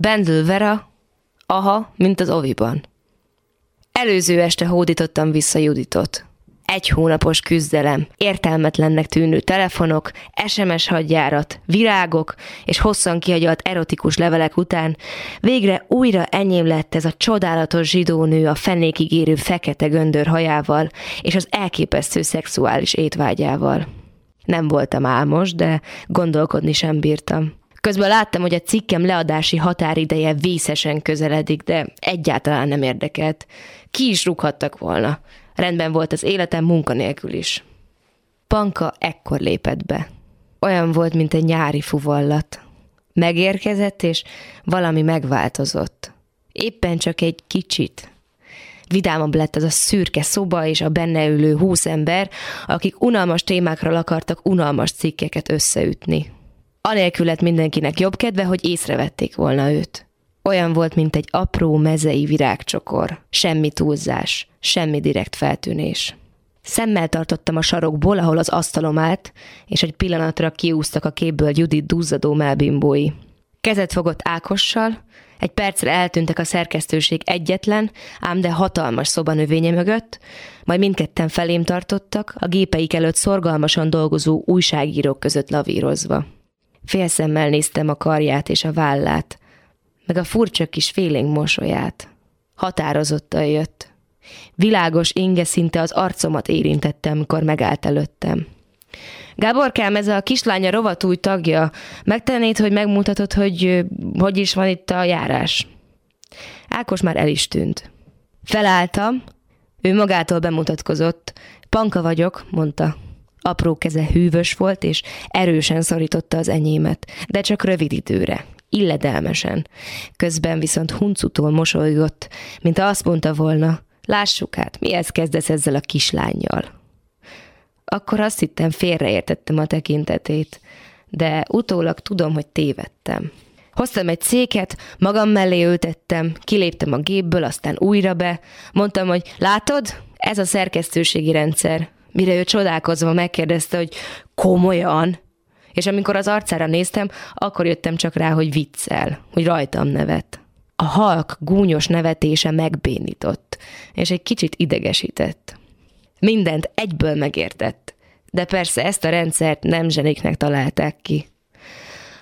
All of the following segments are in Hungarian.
Bendül Vera, aha, mint az oviban. Előző este hódítottam vissza Juditot. Egy hónapos küzdelem, értelmetlennek tűnő telefonok, SMS hadjárat, virágok és hosszan kihagyott erotikus levelek után végre újra enyém lett ez a csodálatos zsidónő a fenékig érő fekete göndör hajával és az elképesztő szexuális étvágyával. Nem voltam álmos, de gondolkodni sem bírtam. Közben láttam, hogy a cikkem leadási határideje vészesen közeledik, de egyáltalán nem érdekelt. Ki is rúghattak volna. Rendben volt az életem munkanélkül is. Panka ekkor lépett be. Olyan volt, mint egy nyári fuvallat. Megérkezett, és valami megváltozott. Éppen csak egy kicsit. Vidámabb lett az a szürke szoba és a benne ülő húsz ember, akik unalmas témákról akartak unalmas cikkeket összeütni. Anélkül lett mindenkinek jobb kedve, hogy észrevették volna őt. Olyan volt, mint egy apró mezei virágcsokor. Semmi túlzás, semmi direkt feltűnés. Szemmel tartottam a sarokból, ahol az asztalom állt, és egy pillanatra kiúztak a képből Judit duzzadó melbimbói. Kezet fogott Ákossal, egy percre eltűntek a szerkesztőség egyetlen, ám de hatalmas szobanövénye mögött, majd mindketten felém tartottak, a gépeik előtt szorgalmasan dolgozó újságírók között lavírozva. Félszemmel néztem a karját és a vállát, meg a furcsa kis félénk mosolyát. Határozottan jött. Világos inge szinte az arcomat érintette, amikor megállt előttem. Gáborkám, ez a kislánya rovatúj tagja. Megtennéd, hogy megmutatod, hogy hogy is van itt a járás? Ákos már el is tűnt. Felálltam, ő magától bemutatkozott. Panka vagyok, mondta. Apró keze hűvös volt, és erősen szorította az enyémet, de csak rövid időre, illedelmesen. Közben viszont huncutól mosolygott, mint azt mondta volna, lássuk hát, mihez kezdesz ezzel a kislányjal. Akkor azt hittem, félreértettem a tekintetét, de utólag tudom, hogy tévedtem. Hoztam egy széket, magam mellé ültettem, kiléptem a gépből, aztán újra be. Mondtam, hogy látod, ez a szerkesztőségi rendszer. Mire ő csodálkozva megkérdezte, hogy komolyan? És amikor az arcára néztem, akkor jöttem csak rá, hogy viccel, hogy rajtam nevet. A halk gúnyos nevetése megbénított, és egy kicsit idegesített. Mindent egyből megértett, de persze ezt a rendszert nem zseniknek találták ki.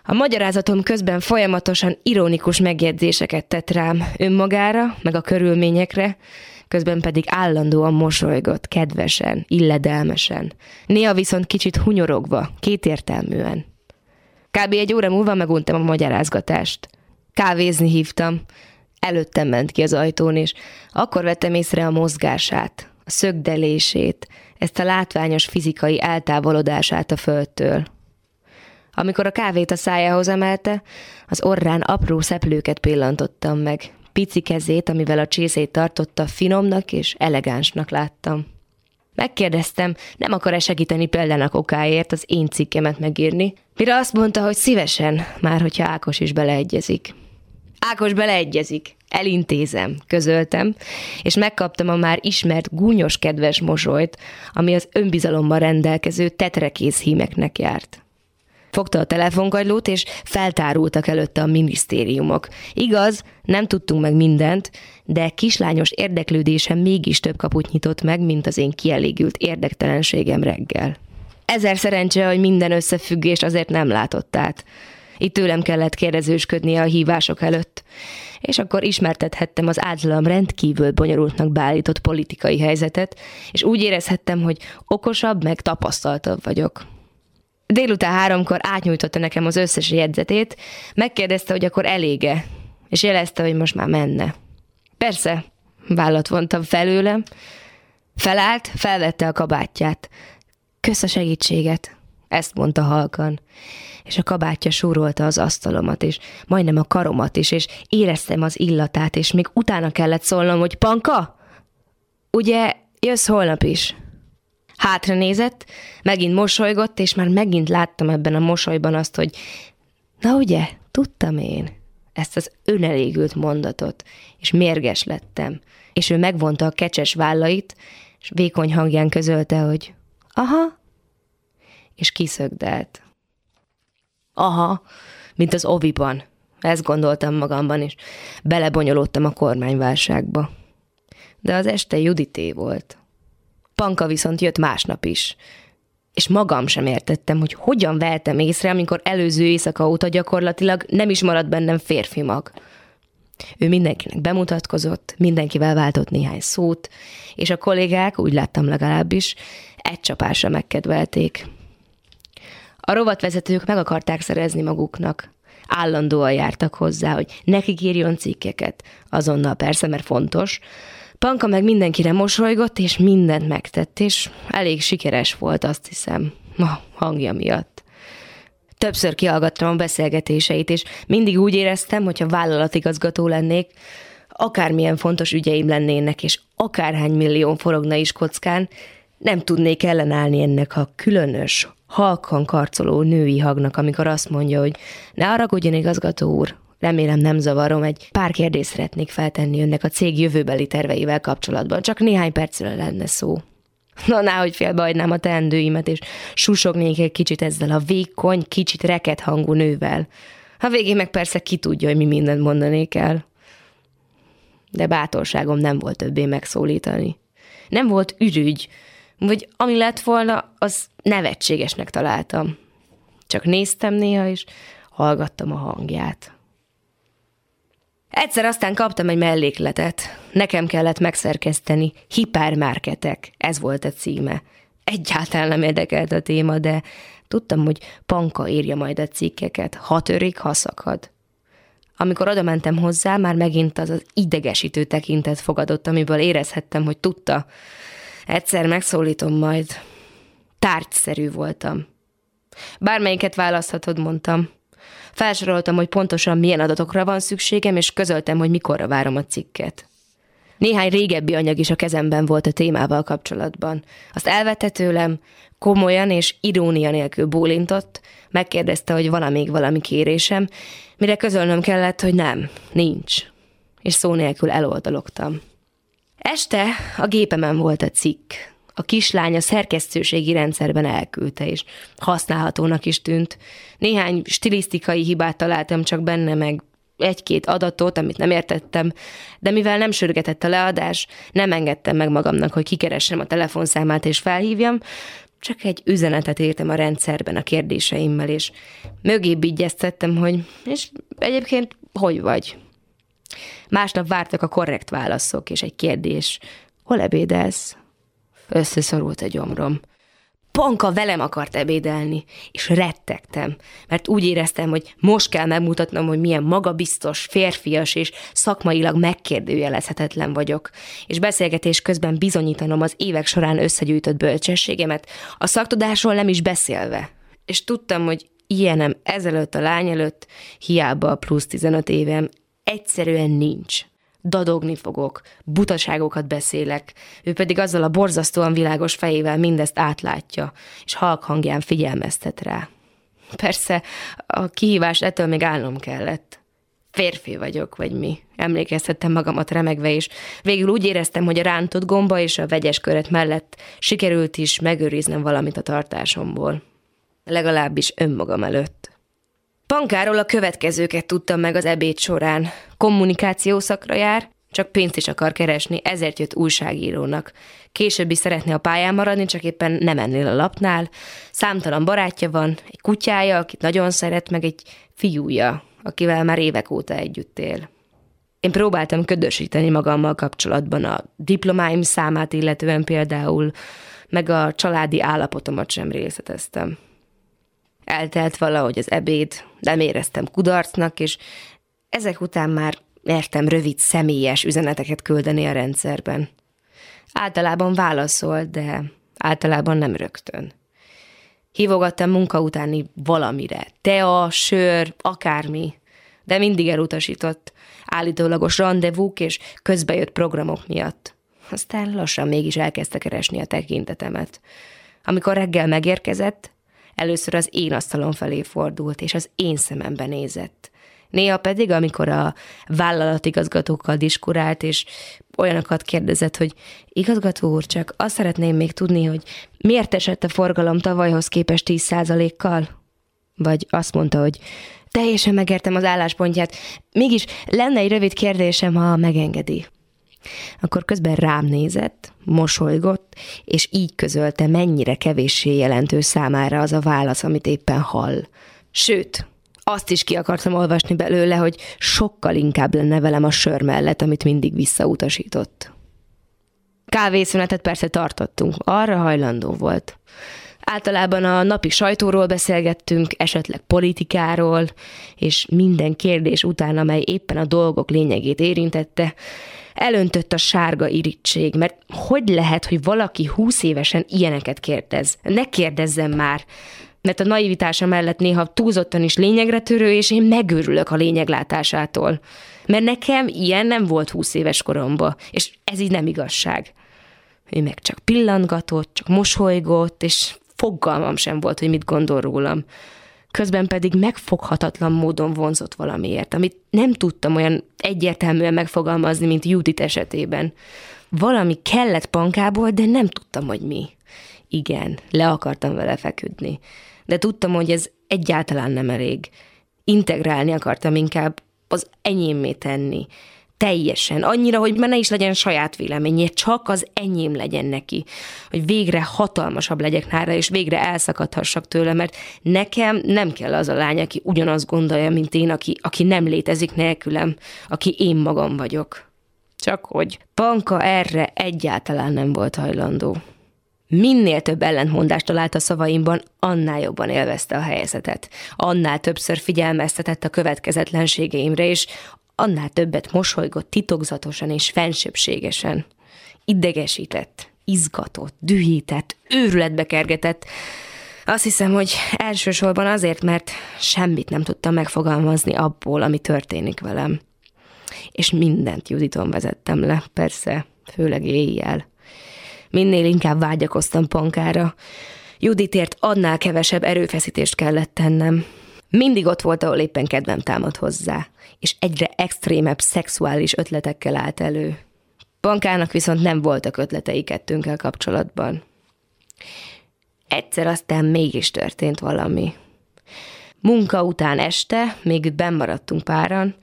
A magyarázatom közben folyamatosan ironikus megjegyzéseket tett rám önmagára, meg a körülményekre, közben pedig állandóan mosolygott, kedvesen, illedelmesen. Néha viszont kicsit hunyorogva, kétértelműen. Kb. egy óra múlva meguntam a magyarázgatást. Kávézni hívtam. Előttem ment ki az ajtón, és akkor vettem észre a mozgását, a szögdelését, ezt a látványos fizikai eltávolodását a földtől. Amikor a kávét a szájához emelte, az orrán apró szeplőket pillantottam meg, pici kezét, amivel a csészét tartotta, finomnak és elegánsnak láttam. Megkérdeztem, nem akar-e segíteni példának okáért az én cikkemet megírni, mire azt mondta, hogy szívesen, már hogyha Ákos is beleegyezik. Ákos beleegyezik, elintézem, közöltem, és megkaptam a már ismert gúnyos kedves mosolyt, ami az önbizalommal rendelkező tetrekész hímeknek járt. Fogta a telefonkagylót, és feltárultak előtte a minisztériumok. Igaz, nem tudtunk meg mindent, de kislányos érdeklődése mégis több kaput nyitott meg, mint az én kielégült érdektelenségem reggel. Ezer szerencse, hogy minden összefüggés azért nem látott át. Itt tőlem kellett kérdezősködnie a hívások előtt. És akkor ismertethettem az általam rendkívül bonyolultnak beállított politikai helyzetet, és úgy érezhettem, hogy okosabb, meg tapasztaltabb vagyok. Délután háromkor átnyújtotta nekem az összes jegyzetét, megkérdezte, hogy akkor elége, és jelezte, hogy most már menne. Persze, vállat vontam felőlem. Felállt, felvette a kabátját. Kösz a segítséget, ezt mondta halkan. És a kabátja súrolta az asztalomat, és majdnem a karomat is, és éreztem az illatát, és még utána kellett szólnom, hogy Panka, ugye jössz holnap is? Hátra nézett, megint mosolygott, és már megint láttam ebben a mosolyban azt, hogy na ugye, tudtam én ezt az önelégült mondatot, és mérges lettem. És ő megvonta a kecses vállait, és vékony hangján közölte, hogy aha, és kiszögdelt. Aha, mint az oviban, Ezt gondoltam magamban is. Belebonyolódtam a kormányválságba. De az este Judité volt. Panka viszont jött másnap is. És magam sem értettem, hogy hogyan veltem észre, amikor előző éjszaka óta gyakorlatilag nem is maradt bennem férfi mag. Ő mindenkinek bemutatkozott, mindenkivel váltott néhány szót, és a kollégák, úgy láttam legalábbis, egy csapásra megkedvelték. A rovatvezetők meg akarták szerezni maguknak. Állandóan jártak hozzá, hogy nekik írjon cikkeket. Azonnal persze, mert fontos. Panka meg mindenkire mosolygott, és mindent megtett, és elég sikeres volt, azt hiszem, a hangja miatt. Többször kihallgattam a beszélgetéseit, és mindig úgy éreztem, hogyha vállalatigazgató lennék, akármilyen fontos ügyeim lennének, és akárhány millió forogna is kockán, nem tudnék ellenállni ennek a különös, halkan karcoló női hagnak, amikor azt mondja, hogy ne haragudjon igazgató úr, remélem nem zavarom, egy pár kérdést szeretnék feltenni önnek a cég jövőbeli terveivel kapcsolatban, csak néhány percre lenne szó. Na, náhogy félbehagynám a teendőimet, és susognék egy kicsit ezzel a vékony, kicsit reket hangú nővel. A végén meg persze ki tudja, hogy mi mindent mondanék el. De bátorságom nem volt többé megszólítani. Nem volt ürügy, vagy ami lett volna, az nevetségesnek találtam. Csak néztem néha, és hallgattam a hangját. Egyszer aztán kaptam egy mellékletet. Nekem kellett megszerkeszteni. Hipermarketek. Ez volt a címe. Egyáltalán nem érdekelt a téma, de tudtam, hogy Panka írja majd a cikkeket. Ha törik, ha szakad. Amikor oda mentem hozzá, már megint az az idegesítő tekintet fogadott, amiből érezhettem, hogy tudta. Egyszer megszólítom majd. Tárgyszerű voltam. Bármelyiket választhatod, mondtam. Felsoroltam, hogy pontosan milyen adatokra van szükségem, és közöltem, hogy mikorra várom a cikket. Néhány régebbi anyag is a kezemben volt a témával kapcsolatban. Azt elvette tőlem, komolyan és irónia nélkül bólintott, megkérdezte, hogy van még valami kérésem, mire közölnöm kellett, hogy nem, nincs. És szó nélkül eloldalogtam. Este a gépemen volt a cikk. A kislány a szerkesztőségi rendszerben elküldte, és használhatónak is tűnt. Néhány stilisztikai hibát találtam csak benne, meg egy-két adatot, amit nem értettem, de mivel nem sürgetett a leadás, nem engedtem meg magamnak, hogy kikeressem a telefonszámát és felhívjam, csak egy üzenetet írtam a rendszerben a kérdéseimmel, és mögébb igyeztettem, hogy és egyébként hogy vagy? Másnap vártak a korrekt válaszok, és egy kérdés. Hol ebédelsz? Összeszorult a gyomrom. Panka velem akart ebédelni, és rettegtem, mert úgy éreztem, hogy most kell megmutatnom, hogy milyen magabiztos, férfias és szakmailag megkérdőjelezhetetlen vagyok, és beszélgetés közben bizonyítanom az évek során összegyűjtött bölcsességemet, a szaktudásról nem is beszélve. És tudtam, hogy ilyenem ezelőtt a lány előtt, hiába a plusz 15 évem, egyszerűen nincs dadogni fogok, butaságokat beszélek, ő pedig azzal a borzasztóan világos fejével mindezt átlátja, és halk hangján figyelmeztet rá. Persze, a kihívást ettől még állnom kellett. Férfi vagyok, vagy mi. Emlékeztettem magamat remegve, és végül úgy éreztem, hogy a rántott gomba és a vegyes köret mellett sikerült is megőriznem valamit a tartásomból. Legalábbis önmagam előtt. Pankáról a következőket tudtam meg az ebéd során. Kommunikáció szakra jár, csak pénzt is akar keresni, ezért jött újságírónak. Később is szeretne a pályán maradni, csak éppen nem ennél a lapnál. Számtalan barátja van, egy kutyája, akit nagyon szeret, meg egy fiúja, akivel már évek óta együtt él. Én próbáltam ködösíteni magammal kapcsolatban a diplomáim számát illetően például, meg a családi állapotomat sem részleteztem. Eltelt valahogy az ebéd, nem éreztem kudarcnak, és ezek után már mertem rövid, személyes üzeneteket küldeni a rendszerben. Általában válaszol, de általában nem rögtön. Hívogattam munka utáni valamire, tea, sör, akármi, de mindig elutasított, állítólagos rendezvúk és közbejött programok miatt. Aztán lassan mégis elkezdte keresni a tekintetemet. Amikor reggel megérkezett, először az én asztalom felé fordult, és az én szemembe nézett. Néha pedig, amikor a vállalatigazgatókkal diskurált, és olyanokat kérdezett, hogy igazgató úr, csak azt szeretném még tudni, hogy miért esett a forgalom tavalyhoz képest 10%-kal? Vagy azt mondta, hogy Teljesen megértem az álláspontját. Mégis lenne egy rövid kérdésem, ha megengedi. Akkor közben rám nézett, mosolygott, és így közölte, mennyire kevéssé jelentő számára az a válasz, amit éppen hall. Sőt, azt is ki akartam olvasni belőle, hogy sokkal inkább lenne velem a sör mellett, amit mindig visszautasított. Kávészünetet persze tartottunk, arra hajlandó volt. Általában a napi sajtóról beszélgettünk, esetleg politikáról, és minden kérdés után, amely éppen a dolgok lényegét érintette, elöntött a sárga irítség, mert hogy lehet, hogy valaki húsz évesen ilyeneket kérdez? Ne kérdezzem már! mert a naivitása mellett néha túlzottan is lényegre törő, és én megőrülök a lényeglátásától. Mert nekem ilyen nem volt húsz éves koromban, és ez így nem igazság. Ő meg csak pillantgatott, csak mosolygott, és fogalmam sem volt, hogy mit gondol rólam. Közben pedig megfoghatatlan módon vonzott valamiért, amit nem tudtam olyan egyértelműen megfogalmazni, mint Judit esetében. Valami kellett pankából, de nem tudtam, hogy mi. Igen, le akartam vele feküdni de tudtam, hogy ez egyáltalán nem elég. Integrálni akartam inkább az enyémé tenni. Teljesen. Annyira, hogy ne is legyen saját véleménye, csak az enyém legyen neki. Hogy végre hatalmasabb legyek nála, és végre elszakadhassak tőle, mert nekem nem kell az a lány, aki ugyanazt gondolja, mint én, aki, aki nem létezik nélkülem, aki én magam vagyok. Csak hogy Panka erre egyáltalán nem volt hajlandó. Minél több ellentmondást talált a szavaimban, annál jobban élvezte a helyzetet. Annál többször figyelmeztetett a következetlenségeimre, és annál többet mosolygott titokzatosan és fensőbségesen. Idegesített, izgatott, dühített, őrületbe kergetett. Azt hiszem, hogy elsősorban azért, mert semmit nem tudtam megfogalmazni abból, ami történik velem. És mindent Juditon vezettem le, persze, főleg éjjel. Minél inkább vágyakoztam pankára. Juditért annál kevesebb erőfeszítést kellett tennem. Mindig ott volt, ahol éppen kedvem támad hozzá, és egyre extrémebb szexuális ötletekkel állt elő. Pankának viszont nem voltak ötletei kettőnkkel kapcsolatban. Egyszer aztán mégis történt valami. Munka után este, még itt maradtunk páran,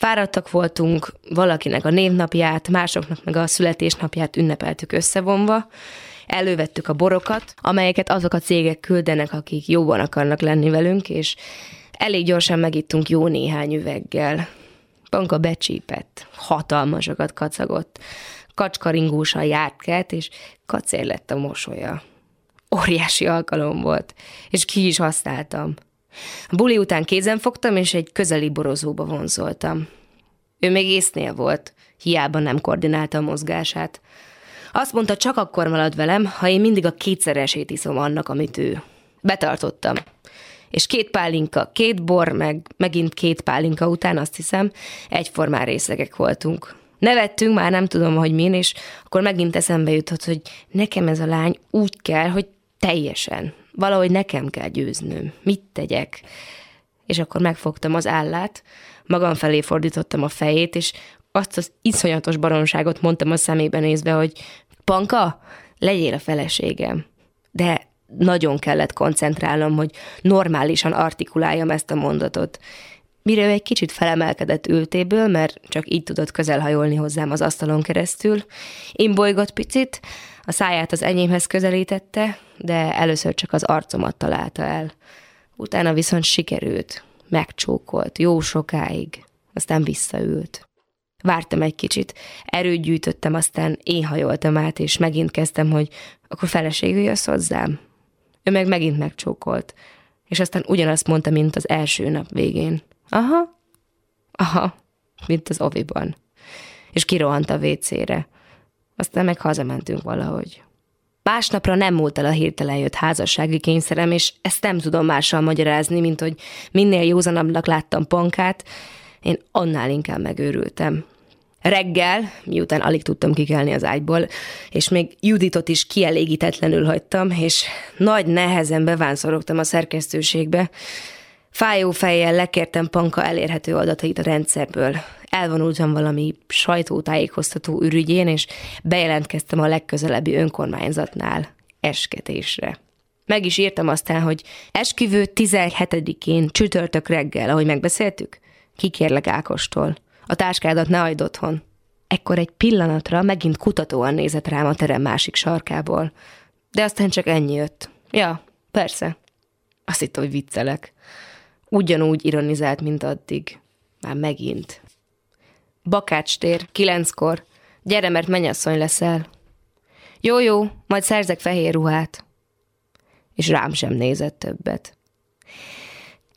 Fáradtak voltunk, valakinek a névnapját, másoknak meg a születésnapját ünnepeltük összevonva, elővettük a borokat, amelyeket azok a cégek küldenek, akik jóban akarnak lenni velünk, és elég gyorsan megittunk jó néhány üveggel. Panka becsípett, hatalmasokat kacagott, kacskaringósan járt kelt, és kacér lett a mosolya. Óriási alkalom volt, és ki is használtam. A buli után kézen fogtam, és egy közeli borozóba vonzoltam. Ő még észnél volt, hiába nem koordinálta a mozgását. Azt mondta, csak akkor marad velem, ha én mindig a kétszeresét iszom annak, amit ő. Betartottam. És két pálinka, két bor, meg megint két pálinka után azt hiszem, egyformán részlegek voltunk. Nevettünk, már nem tudom, hogy min, és akkor megint eszembe jutott, hogy nekem ez a lány úgy kell, hogy teljesen, valahogy nekem kell győznöm. Mit tegyek? És akkor megfogtam az állát, magam felé fordítottam a fejét, és azt az iszonyatos baromságot mondtam a szemébe nézve, hogy Panka, legyél a feleségem. De nagyon kellett koncentrálnom, hogy normálisan artikuláljam ezt a mondatot. Mire ő egy kicsit felemelkedett ültéből, mert csak így tudott közelhajolni hozzám az asztalon keresztül. Én bolygott picit, a száját az enyémhez közelítette, de először csak az arcomat találta el. Utána viszont sikerült. Megcsókolt, jó sokáig. Aztán visszaült. Vártam egy kicsit, erőt gyűjtöttem, aztán én hajoltam át, és megint kezdtem, hogy akkor feleségül jössz hozzám. Ő meg megint megcsókolt, és aztán ugyanazt mondta, mint az első nap végén. Aha, aha, mint az oviban. És kirohant a vécére. Aztán meg hazamentünk valahogy. Másnapra nem múlt el a hirtelen jött házassági kényszerem, és ezt nem tudom mással magyarázni, mint hogy minél józanabbnak láttam Pankát, én annál inkább megőrültem. Reggel, miután alig tudtam kikelni az ágyból, és még Juditot is kielégítetlenül hagytam, és nagy nehezen bevánszorogtam a szerkesztőségbe, Fájó fejjel lekértem Panka elérhető adatait a rendszerből. Elvonultam valami sajtótájékoztató ürügyén, és bejelentkeztem a legközelebbi önkormányzatnál esketésre. Meg is írtam aztán, hogy esküvő 17-én csütörtök reggel, ahogy megbeszéltük. Kikérlek Ákostól. A táskádat ne hagyd otthon. Ekkor egy pillanatra megint kutatóan nézett rám a terem másik sarkából. De aztán csak ennyi jött. Ja, persze. Azt hitt, hogy viccelek. Ugyanúgy ironizált, mint addig. Már megint. Bakács tér, kilenckor. Gyere, mert mennyasszony leszel. Jó, jó, majd szerzek fehér ruhát. És rám sem nézett többet.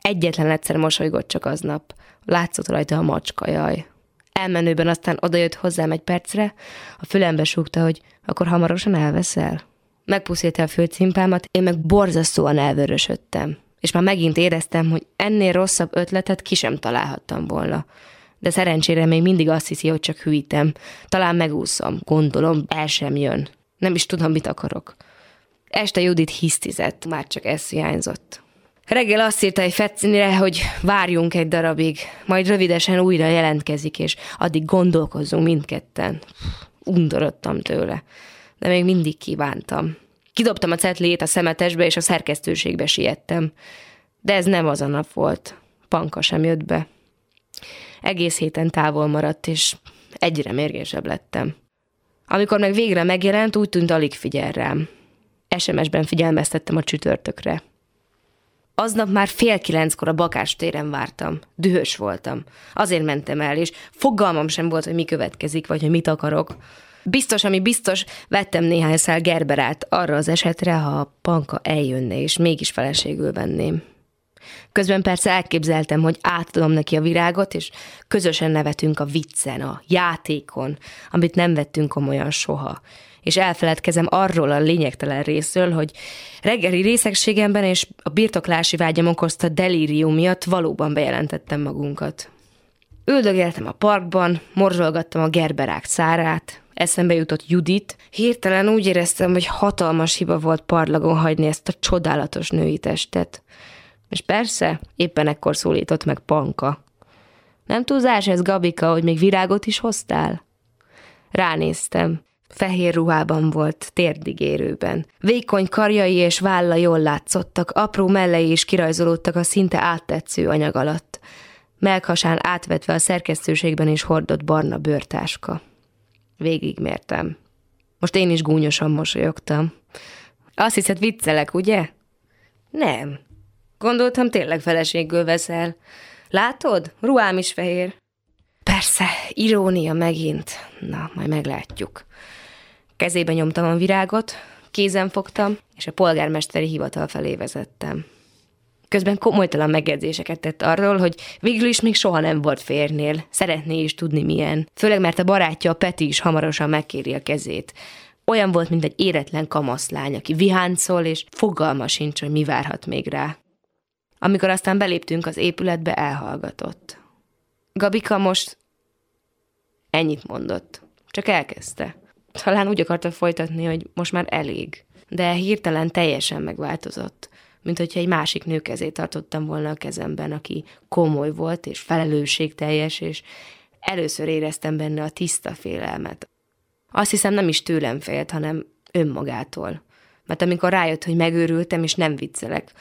Egyetlen egyszer mosolygott csak aznap. Látszott rajta a macska, jaj. Elmenőben aztán odajött hozzám egy percre, a fülembe súgta, hogy akkor hamarosan elveszel. Megpuszílte a főcimpámat, én meg borzasztóan elvörösödtem. És már megint éreztem, hogy ennél rosszabb ötletet ki sem találhattam volna. De szerencsére még mindig azt hiszi, hogy csak hűítem. Talán megúszom, gondolom, el sem jön. Nem is tudom, mit akarok. Este Judit hisztizett, már csak ez hiányzott. Reggel azt írta egy fetcinire, hogy várjunk egy darabig, majd rövidesen újra jelentkezik, és addig gondolkozzunk mindketten. Undorodtam tőle, de még mindig kívántam. Kidobtam a cetlét a szemetesbe, és a szerkesztőségbe siettem. De ez nem az a nap volt. Panka sem jött be. Egész héten távol maradt, és egyre mérgésebb lettem. Amikor meg végre megjelent, úgy tűnt alig figyel rám. SMS-ben figyelmeztettem a csütörtökre. Aznap már fél kilenckor a Bakás téren vártam. Dühös voltam. Azért mentem el, és fogalmam sem volt, hogy mi következik, vagy hogy mit akarok. Biztos, ami biztos, vettem néhány szál gerberát arra az esetre, ha a panka eljönne, és mégis feleségül venném. Közben persze elképzeltem, hogy átadom neki a virágot, és közösen nevetünk a viccen, a játékon, amit nem vettünk komolyan soha. És elfeledkezem arról a lényegtelen részről, hogy reggeli részegségemben és a birtoklási vágyam okozta delírium miatt valóban bejelentettem magunkat. Üldögéltem a parkban, morzsolgattam a gerberák szárát, eszembe jutott Judit. Hirtelen úgy éreztem, hogy hatalmas hiba volt parlagon hagyni ezt a csodálatos női testet. És persze, éppen ekkor szólított meg Panka. Nem túlzás ez, Gabika, hogy még virágot is hoztál? Ránéztem. Fehér ruhában volt, térdigérőben. Vékony karjai és válla jól látszottak, apró mellei is kirajzolódtak a szinte áttetsző anyag alatt. Melkhasán átvetve a szerkesztőségben is hordott barna bőrtáska. Végigmértem. Most én is gúnyosan mosolyogtam. Azt hiszed viccelek, ugye? Nem, Gondoltam, tényleg feleségül veszel. Látod? Ruhám is fehér. Persze, irónia megint. Na, majd meglátjuk. Kezébe nyomtam a virágot, kézen fogtam, és a polgármesteri hivatal felé vezettem. Közben komolytalan megjegyzéseket tett arról, hogy végül is még soha nem volt férnél, szeretné is tudni milyen. Főleg, mert a barátja, a Peti is hamarosan megkéri a kezét. Olyan volt, mint egy éretlen kamaszlány, aki viháncol, és fogalma sincs, hogy mi várhat még rá. Amikor aztán beléptünk az épületbe, elhallgatott. Gabika most ennyit mondott. Csak elkezdte. Talán úgy akarta folytatni, hogy most már elég. De hirtelen teljesen megváltozott. Mint hogyha egy másik nő kezét tartottam volna a kezemben, aki komoly volt és felelősségteljes, és először éreztem benne a tiszta félelmet. Azt hiszem nem is tőlem félt, hanem önmagától. Mert amikor rájött, hogy megőrültem, és nem viccelek,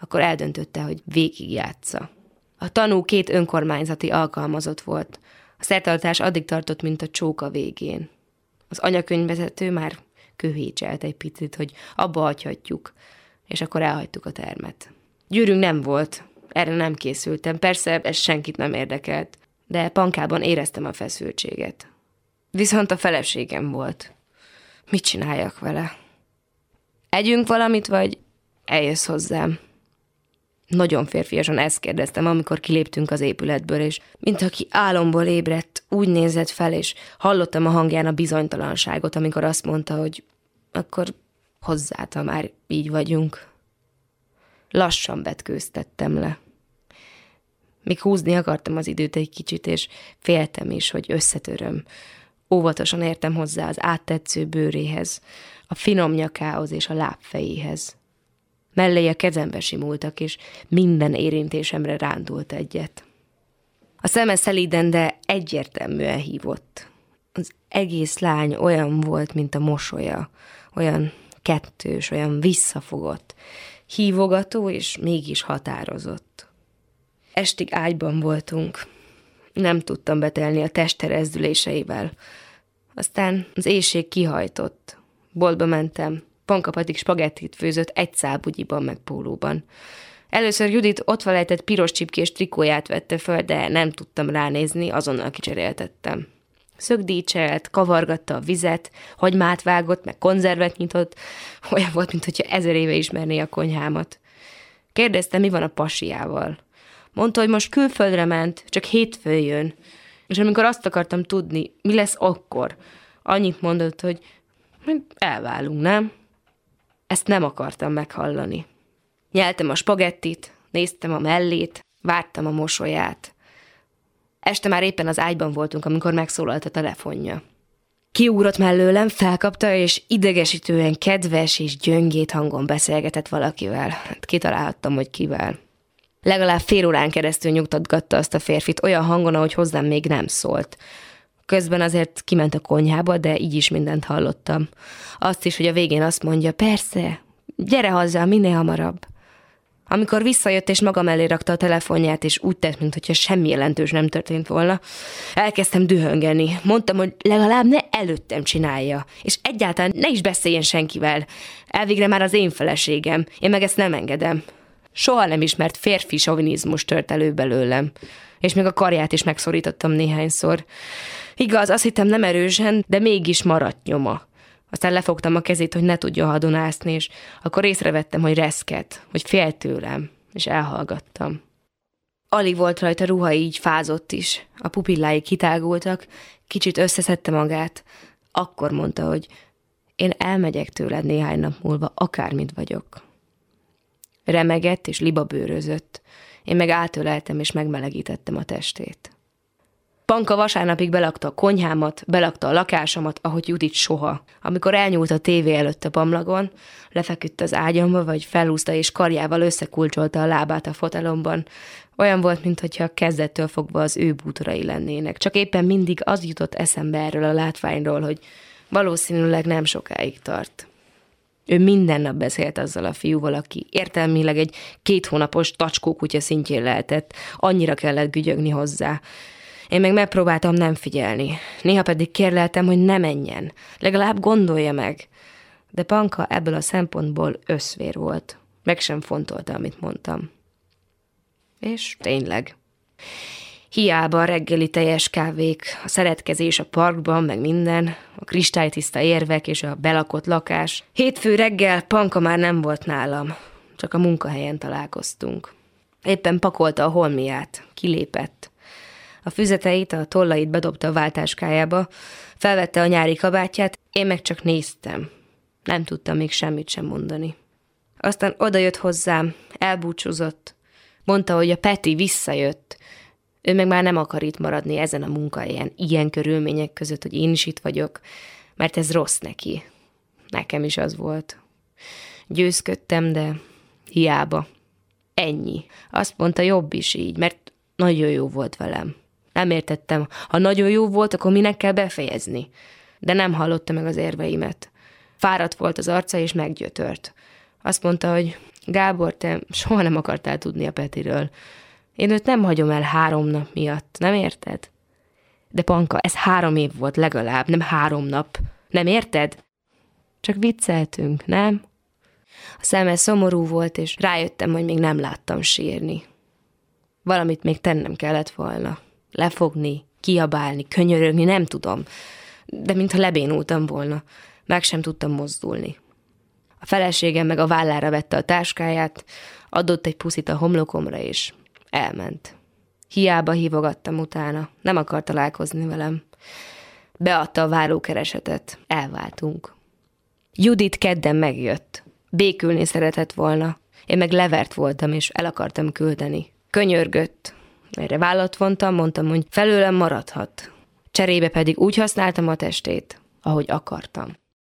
akkor eldöntötte, hogy végigjátsza. A tanú két önkormányzati alkalmazott volt. A szertartás addig tartott, mint a csóka végén. Az anyakönyvvezető már köhécselt egy picit, hogy abba hagyhatjuk, és akkor elhagytuk a termet. Gyűrünk nem volt, erre nem készültem, persze ez senkit nem érdekelt, de pankában éreztem a feszültséget. Viszont a feleségem volt. Mit csináljak vele? Együnk valamit, vagy eljössz hozzám? Nagyon férfiasan ezt kérdeztem, amikor kiléptünk az épületből, és mint aki álomból ébredt, úgy nézett fel, és hallottam a hangján a bizonytalanságot, amikor azt mondta, hogy akkor hozzáta már így vagyunk. Lassan vetkőztettem le. Még húzni akartam az időt egy kicsit, és féltem is, hogy összetöröm. Óvatosan értem hozzá az áttetsző bőréhez, a finom nyakához és a lábfejéhez. Mellé a kezembe simultak, és minden érintésemre rándult egyet. A szeme szelíden, de egyértelműen hívott. Az egész lány olyan volt, mint a mosolya, olyan kettős, olyan visszafogott, hívogató és mégis határozott. Estig ágyban voltunk. Nem tudtam betelni a teste rezdüléseivel. Aztán az éjség kihajtott. Boltba mentem. Panka pedig spagettit főzött egy szábugyiban meg pólóban. Először Judit ott felejtett piros csipkés trikóját vette föl, de nem tudtam ránézni, azonnal kicseréltettem. Szögdícselt, kavargatta a vizet, hagymát vágott, meg konzervet nyitott, olyan volt, mintha ezer éve ismerné a konyhámat. Kérdezte, mi van a pasiával. Mondta, hogy most külföldre ment, csak hétfőn jön. És amikor azt akartam tudni, mi lesz akkor, annyit mondott, hogy elválunk, nem? Ezt nem akartam meghallani. Nyeltem a spagettit, néztem a mellét, vártam a mosolyát. Este már éppen az ágyban voltunk, amikor megszólalt a telefonja. Kiugrott mellőlem, felkapta, és idegesítően kedves és gyöngét hangon beszélgetett valakivel. Hát kitalálhattam, hogy kivel. Legalább fél órán keresztül nyugtatgatta azt a férfit olyan hangon, ahogy hozzám még nem szólt. Közben azért kiment a konyhába, de így is mindent hallottam. Azt is, hogy a végén azt mondja, persze, gyere haza, minél hamarabb. Amikor visszajött és magam elé rakta a telefonját, és úgy tett, mintha semmi jelentős nem történt volna, elkezdtem dühöngeni. Mondtam, hogy legalább ne előttem csinálja, és egyáltalán ne is beszéljen senkivel. Elvégre már az én feleségem, én meg ezt nem engedem. Soha nem ismert férfi sovinizmus tört elő belőlem, és még a karját is megszorítottam néhányszor. Igaz, azt hittem nem erősen, de mégis maradt nyoma. Aztán lefogtam a kezét, hogy ne tudja hadonászni, és akkor észrevettem, hogy reszket, hogy fél tőlem, és elhallgattam. Alig volt rajta ruha, így fázott is. A pupillái kitágultak, kicsit összeszedte magát. Akkor mondta, hogy én elmegyek tőled néhány nap múlva, akármit vagyok. Remegett és libabőrözött. Én meg átöleltem és megmelegítettem a testét. Panka vasárnapig belakta a konyhámat, belakta a lakásomat, ahogy Judit soha. Amikor elnyúlt a tévé előtt a pamlagon, lefeküdt az ágyamba, vagy felhúzta és karjával összekulcsolta a lábát a fotelomban. Olyan volt, mintha kezdettől fogva az ő bútorai lennének. Csak éppen mindig az jutott eszembe erről a látványról, hogy valószínűleg nem sokáig tart. Ő minden nap beszélt azzal a fiúval, aki értelmileg egy két hónapos tacskó kutya szintjén lehetett, annyira kellett gügyögni hozzá. Én meg megpróbáltam nem figyelni. Néha pedig kérleltem, hogy ne menjen. Legalább gondolja meg. De Panka ebből a szempontból összvér volt. Meg sem fontolta, amit mondtam. És tényleg. Hiába a reggeli teljes kávék, a szeretkezés a parkban, meg minden, a kristálytiszta érvek és a belakott lakás. Hétfő reggel Panka már nem volt nálam, csak a munkahelyen találkoztunk. Éppen pakolta a holmiát, kilépett. A füzeteit, a tollait bedobta a váltáskájába, felvette a nyári kabátját, én meg csak néztem. Nem tudtam még semmit sem mondani. Aztán odajött hozzám, elbúcsúzott. Mondta, hogy a Peti visszajött. Ő meg már nem akar itt maradni ezen a munkahelyen, ilyen körülmények között, hogy én is itt vagyok, mert ez rossz neki. Nekem is az volt. Győzködtem, de hiába. Ennyi. Azt mondta, jobb is így, mert nagyon jó volt velem. Nem értettem. Ha nagyon jó volt, akkor minek kell befejezni? De nem hallotta meg az érveimet. Fáradt volt az arca, és meggyötört. Azt mondta, hogy Gábor, te soha nem akartál tudni a Petiről. Én őt nem hagyom el három nap miatt, nem érted? De Panka, ez három év volt legalább, nem három nap. Nem érted? Csak vicceltünk, nem? A szeme szomorú volt, és rájöttem, hogy még nem láttam sírni. Valamit még tennem kellett volna lefogni, kiabálni, könyörögni, nem tudom. De mintha lebénultam volna. Meg sem tudtam mozdulni. A feleségem meg a vállára vette a táskáját, adott egy puszit a homlokomra, és elment. Hiába hívogattam utána, nem akar találkozni velem. Beadta a várókeresetet, elváltunk. Judit kedden megjött. Békülni szeretett volna. Én meg levert voltam, és el akartam küldeni. Könyörgött, erre vállat vontam, mondtam, hogy felőlem maradhat. Cserébe pedig úgy használtam a testét, ahogy akartam.